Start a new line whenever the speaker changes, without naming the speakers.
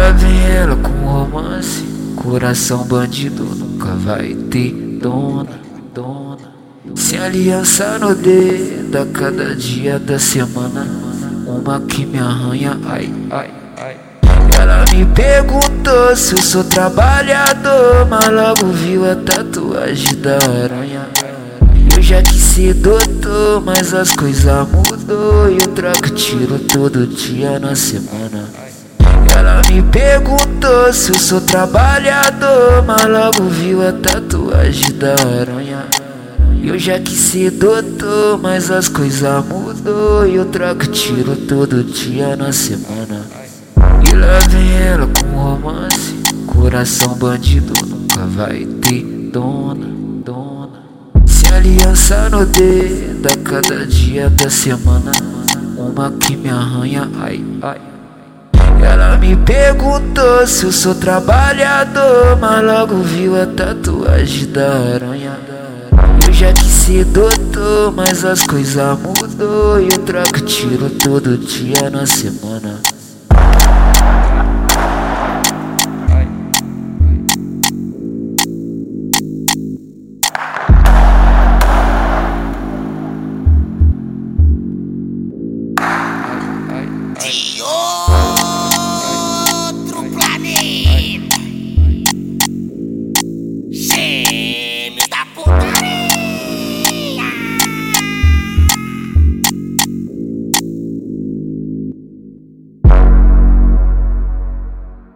lá vem ela com romance. Coração bandido nunca vai ter dona, dona. Sem aliança no dedo a cada dia da semana. Uma que me arranha, ai, ai, ai. Ela me perguntou se eu sou trabalhador, mas logo viu a tatuagem da aranha. Eu já quis ser doutor, mas as coisas mudou e eu troco tiro todo dia na semana. Me perguntou se eu sou trabalhador, mas logo viu a tatuagem da aranha. Eu já quis ser doutor, mas as coisas mudou e eu troco tiro todo dia na semana. E lá vem ela com romance, coração bandido nunca vai ter dona, dona. Se aliança no dedo a cada dia da semana, uma que me arranha, ai, ai. Ela me perguntou se eu sou trabalhador, mas logo viu a tatuagem da aranha. Eu já que se doutor, mas as coisas mudou e eu troco tiro todo dia na semana. Hey.